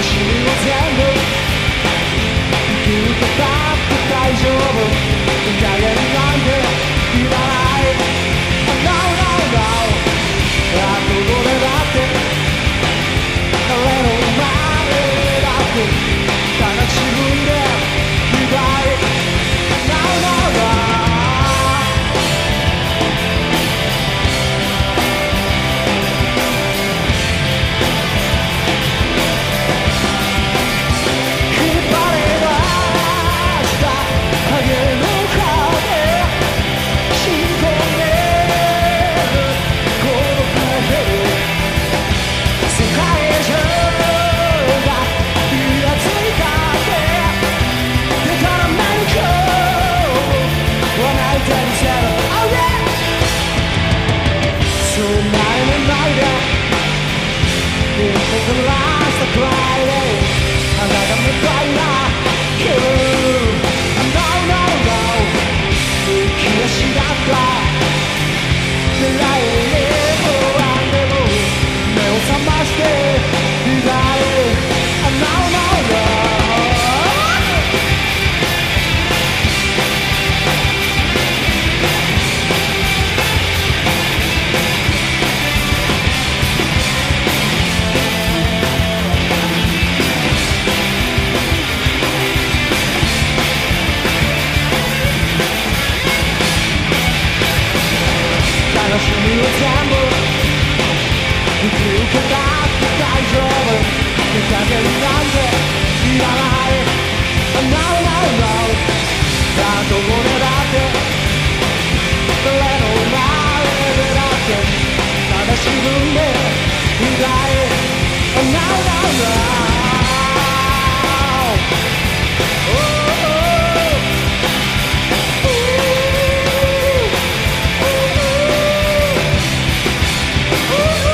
を全部 you down. Woo!